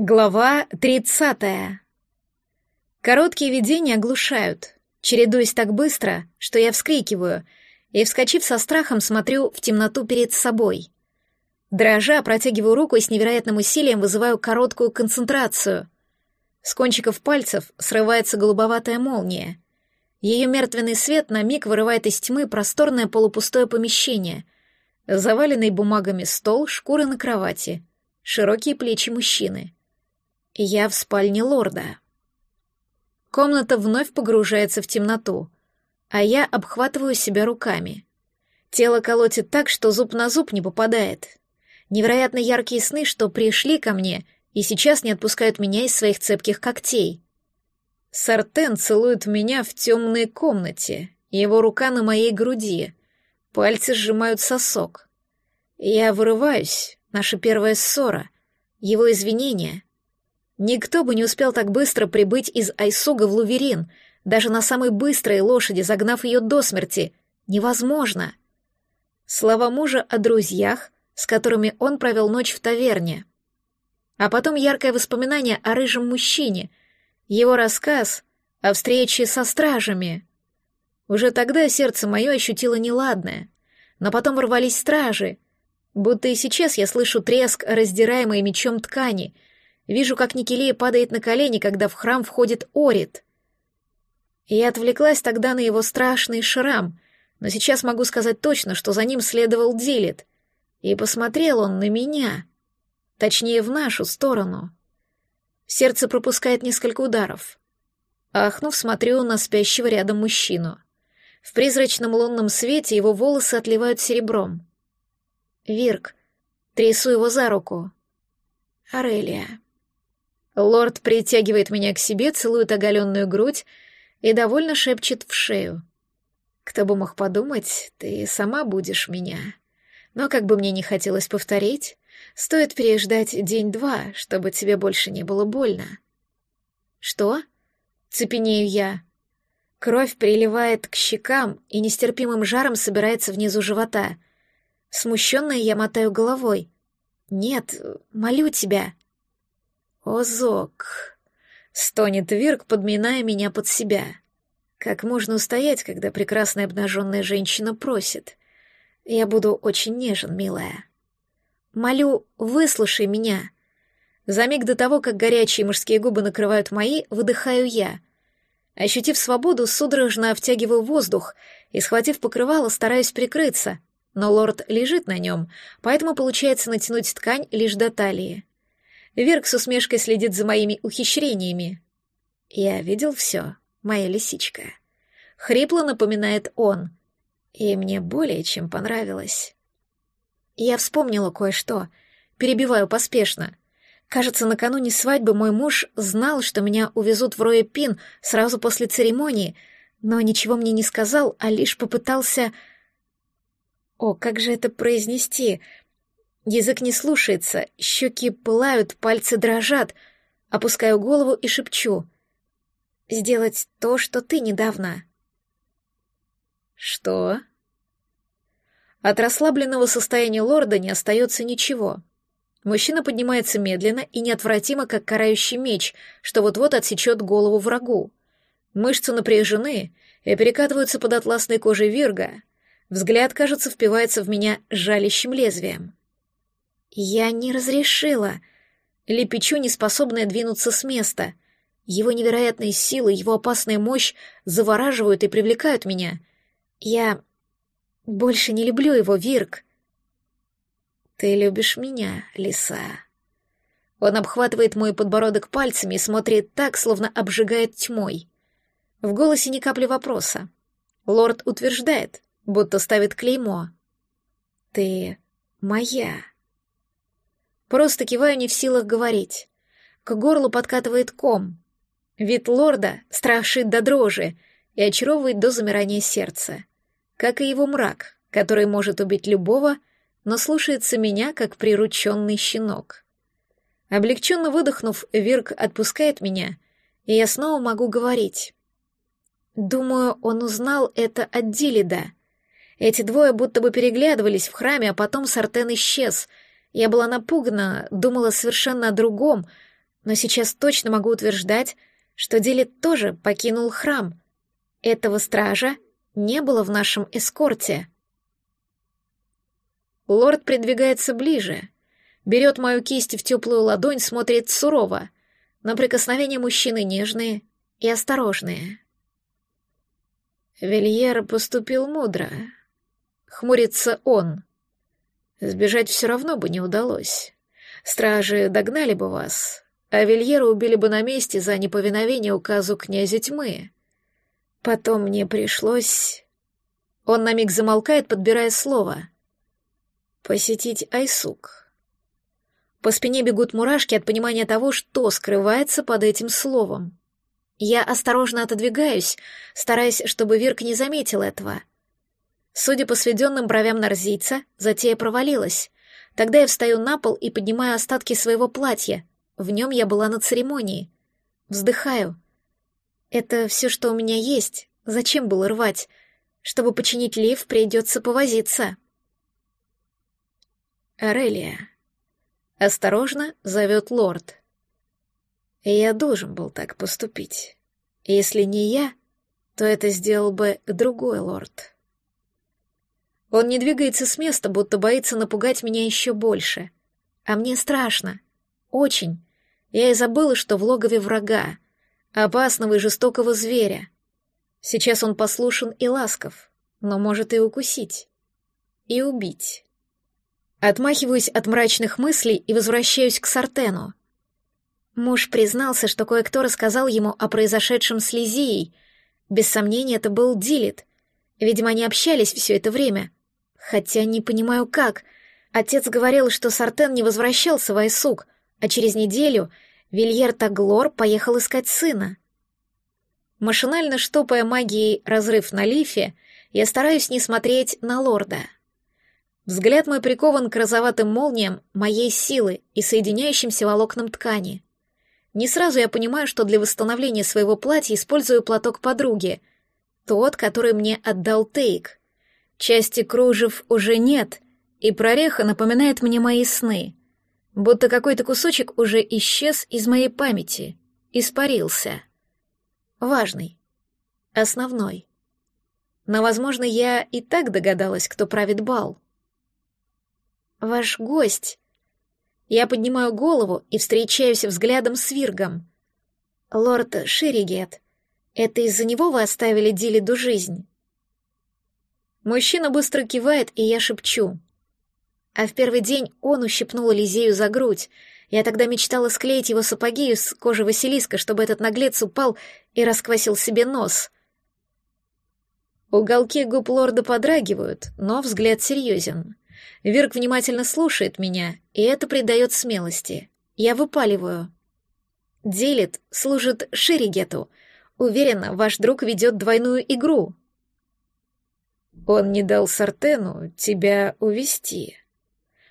Глава тридцатая. Короткие видения оглушают, чередуясь так быстро, что я вскрикиваю, и, вскочив со страхом, смотрю в темноту перед собой. Дрожа, протягиваю руку и с невероятным усилием вызываю короткую концентрацию. С кончиков пальцев срывается голубоватая молния. Ее мертвенный свет на миг вырывает из тьмы просторное полупустое помещение, заваленный бумагами стол, шкуры на кровати, широкие плечи мужчины — я в спальне лорда. Комната вновь погружается в темноту, а я обхватываю себя руками. Тело колотит так, что зуб на зуб не попадает. Невероятно яркие сны, что пришли ко мне и сейчас не отпускают меня из своих цепких когтей. Сартен целует меня в темной комнате, его рука на моей груди, пальцы сжимают сосок. Я вырываюсь, наша первая ссора, его извинения — Никто бы не успел так быстро прибыть из Айсуга в Луверин, даже на самой быстрой лошади, загнав ее до смерти. Невозможно. Слова мужа о друзьях, с которыми он провел ночь в таверне. А потом яркое воспоминание о рыжем мужчине, его рассказ о встрече со стражами. Уже тогда сердце мое ощутило неладное, но потом ворвались стражи, будто и сейчас я слышу треск раздираемой мечом ткани — Вижу, как Никелия падает на колени, когда в храм входит Орит. Я отвлеклась тогда на его страшный шрам, но сейчас могу сказать точно, что за ним следовал Дилет. И посмотрел он на меня. Точнее, в нашу сторону. Сердце пропускает несколько ударов. Ахнув, смотрю на спящего рядом мужчину. В призрачном лунном свете его волосы отливают серебром. Вирк. Трясу его за руку. Арелия. Лорд притягивает меня к себе, целует оголенную грудь и довольно шепчет в шею. «Кто бы мог подумать, ты сама будешь меня. Но как бы мне не хотелось повторить, стоит переждать день-два, чтобы тебе больше не было больно». «Что?» — цепенею я. Кровь приливает к щекам и нестерпимым жаром собирается внизу живота. Смущенная я мотаю головой. «Нет, молю тебя». «Озок!» — стонет Вирк, подминая меня под себя. «Как можно устоять, когда прекрасная обнаженная женщина просит? Я буду очень нежен, милая. Молю, выслушай меня». За миг до того, как горячие мужские губы накрывают мои, выдыхаю я. Ощутив свободу, судорожно втягиваю воздух и, схватив покрывало, стараюсь прикрыться, но лорд лежит на нем, поэтому получается натянуть ткань лишь до талии. Верк с усмешкой следит за моими ухищрениями. Я видел все, моя лисичка. Хрипло напоминает он. И мне более чем понравилось. Я вспомнила кое-что. Перебиваю поспешно. Кажется, накануне свадьбы мой муж знал, что меня увезут в Роя Пин сразу после церемонии, но ничего мне не сказал, а лишь попытался... О, как же это произнести? Язык не слушается, щеки пылают, пальцы дрожат. Опускаю голову и шепчу. «Сделать то, что ты недавно». «Что?» От расслабленного состояния лорда не остается ничего. Мужчина поднимается медленно и неотвратимо, как карающий меч, что вот-вот отсечет голову врагу. Мышцы напряжены и перекатываются под атласной кожей Вирга. Взгляд, кажется, впивается в меня жалящим лезвием. Я не разрешила. Лепечу, неспособная двинуться с места. Его невероятные силы, его опасная мощь завораживают и привлекают меня. Я больше не люблю его, Вирк. Ты любишь меня, лиса. Он обхватывает мой подбородок пальцами и смотрит так, словно обжигает тьмой. В голосе ни капли вопроса. Лорд утверждает, будто ставит клеймо. Ты моя. Просто киваю не в силах говорить. К горлу подкатывает ком. Вид лорда страшит до дрожи и очаровывает до замирания сердца. Как и его мрак, который может убить любого, но слушается меня, как прирученный щенок. Облегченно выдохнув, Вирк отпускает меня, и я снова могу говорить. Думаю, он узнал это от Дилида. Эти двое будто бы переглядывались в храме, а потом Сартен исчез — я была напугана, думала совершенно о другом, но сейчас точно могу утверждать, что Дилет тоже покинул храм. Этого стража не было в нашем эскорте. Лорд придвигается ближе, берет мою кисть в теплую ладонь, смотрит сурово, но прикосновения мужчины нежные и осторожные. Вильер поступил мудро. Хмурится он. Сбежать все равно бы не удалось. Стражи догнали бы вас, а Вильера убили бы на месте за неповиновение указу князя тьмы. Потом мне пришлось... Он на миг замолкает, подбирая слово. Посетить Айсук. По спине бегут мурашки от понимания того, что скрывается под этим словом. Я осторожно отодвигаюсь, стараясь, чтобы Вирк не заметил этого. Судя по сведенным бровям нарзийца, затея провалилась. Тогда я встаю на пол и поднимаю остатки своего платья, в нем я была на церемонии. Вздыхаю. Это все, что у меня есть. Зачем было рвать? Чтобы починить лиф, придется повозиться. Арелия. Осторожно зовет лорд. Я должен был так поступить. Если не я, то это сделал бы другой лорд. Он не двигается с места, будто боится напугать меня еще больше. А мне страшно. Очень. Я и забыла, что в логове врага, опасного и жестокого зверя. Сейчас он послушен и ласков, но может и укусить. И убить. Отмахиваюсь от мрачных мыслей и возвращаюсь к Сартену. Муж признался, что кое-кто рассказал ему о произошедшем с Лизией. Без сомнения, это был Дилит. Видимо, они общались все это время. Хотя не понимаю, как. Отец говорил, что Сартен не возвращался в Айсук — а через неделю Вильер Таглор поехал искать сына. Машинально штопая магией разрыв на лифе, я стараюсь не смотреть на лорда. Взгляд мой прикован к розоватым молниям моей силы и соединяющимся волокнам ткани. Не сразу я понимаю, что для восстановления своего платья использую платок подруги, тот, который мне отдал Тейк. Части кружев уже нет, и прореха напоминает мне мои сны будто какой-то кусочек уже исчез из моей памяти, испарился. Важный, основной. Но, возможно, я и так догадалась, кто правит бал. «Ваш гость!» Я поднимаю голову и встречаюсь взглядом с Виргом. «Лорд Шеригет, это из-за него вы оставили Дилиду жизнь?» Мужчина быстро кивает, и я шепчу. А в первый день он ущипнул Лизею за грудь. Я тогда мечтала склеить его сапоги из кожи Василиска, чтобы этот наглец упал и расквасил себе нос. Уголки губ лорда подрагивают, но взгляд серьезен. Вирк внимательно слушает меня, и это придает смелости. Я выпаливаю. Делит, служит Шеригету. Уверена, ваш друг ведет двойную игру. Он не дал Сартену тебя увести.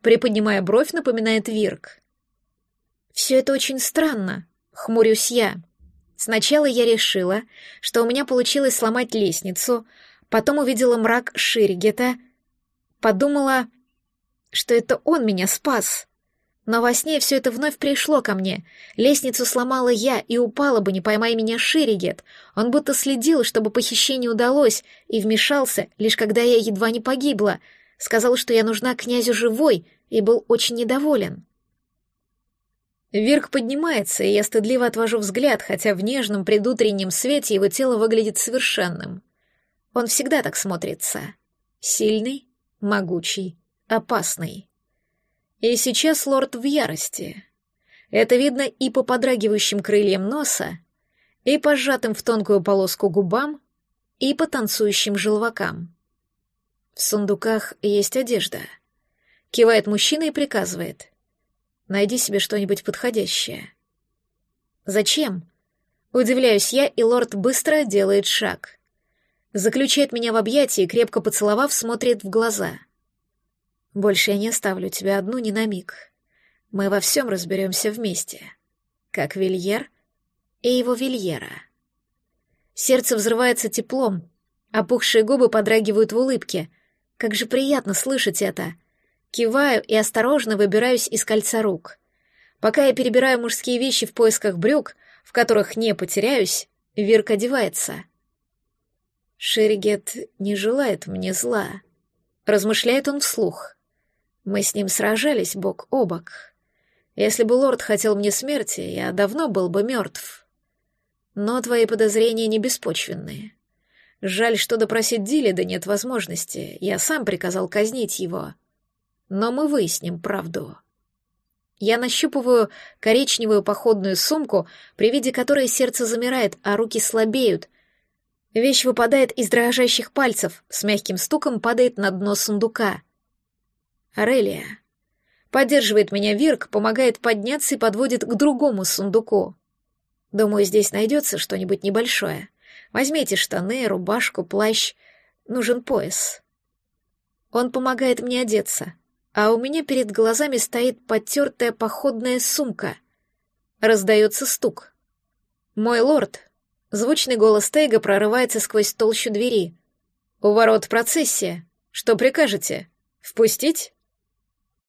Приподнимая бровь, напоминает Вирк. «Все это очень странно», — хмурюсь я. Сначала я решила, что у меня получилось сломать лестницу, потом увидела мрак Ширигета, подумала, что это он меня спас. Но во сне все это вновь пришло ко мне. Лестницу сломала я и упала бы, не поймай меня Ширигет. Он будто следил, чтобы похищение удалось, и вмешался, лишь когда я едва не погибла — сказал, что я нужна князю живой, и был очень недоволен. Вирк поднимается, и я стыдливо отвожу взгляд, хотя в нежном предутреннем свете его тело выглядит совершенным. Он всегда так смотрится. Сильный, могучий, опасный. И сейчас лорд в ярости. Это видно и по подрагивающим крыльям носа, и по сжатым в тонкую полоску губам, и по танцующим желвакам. В сундуках есть одежда. Кивает мужчина и приказывает. Найди себе что-нибудь подходящее. Зачем? Удивляюсь я, и лорд быстро делает шаг. Заключает меня в объятии крепко поцеловав, смотрит в глаза. Больше я не оставлю тебя одну ни на миг. Мы во всем разберемся вместе. Как Вильер и его Вильера. Сердце взрывается теплом, опухшие губы подрагивают в улыбке, как же приятно слышать это. Киваю и осторожно выбираюсь из кольца рук. Пока я перебираю мужские вещи в поисках брюк, в которых не потеряюсь, Вирк одевается. Шеригет не желает мне зла. Размышляет он вслух. Мы с ним сражались бок о бок. Если бы лорд хотел мне смерти, я давно был бы мертв. Но твои подозрения не беспочвенные. Жаль, что допросить Дилида нет возможности. Я сам приказал казнить его. Но мы выясним правду. Я нащупываю коричневую походную сумку, при виде которой сердце замирает, а руки слабеют. Вещь выпадает из дрожащих пальцев, с мягким стуком падает на дно сундука. Арелия. Поддерживает меня Вирк, помогает подняться и подводит к другому сундуку. Думаю, здесь найдется что-нибудь небольшое. Возьмите штаны, рубашку, плащ. Нужен пояс. Он помогает мне одеться, а у меня перед глазами стоит потертая походная сумка. Раздается стук. «Мой лорд!» Звучный голос Тейга прорывается сквозь толщу двери. «У ворот процессия. Что прикажете? Впустить?»